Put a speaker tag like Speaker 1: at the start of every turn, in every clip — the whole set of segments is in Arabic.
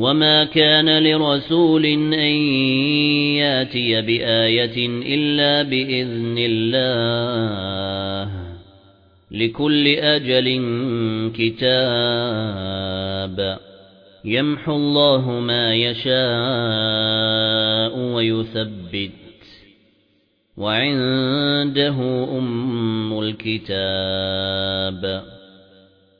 Speaker 1: وَمَا كَانَ لِرَسُولٍ أَن يَأْتِيَ بِآيَةٍ إِلَّا بِإِذْنِ اللَّهِ لِكُلِّ أَجَلٍ كِتَابٌ يَمْحُو اللَّهُ مَا يَشَاءُ وَيُثَبِّتُ وَعِندَهُ أُمُّ الْكِتَابِ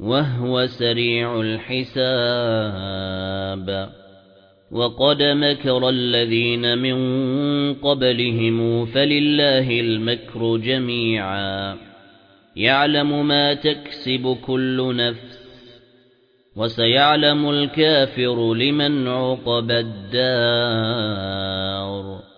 Speaker 1: وَهُوَ سَرِيعُ الْحِسَابِ. وَقَدْ مَكَرَ الَّذِينَ مِن قَبْلِهِمْ فَلِلَّهِ الْمَكْرُ جَمِيعًا. يَعْلَمُ مَا تَكْسِبُ كُلُّ نَفْسٍ وَسَيَعْلَمُ الْكَافِرُ لِمَنْ عُقْبَى الدَّارِ.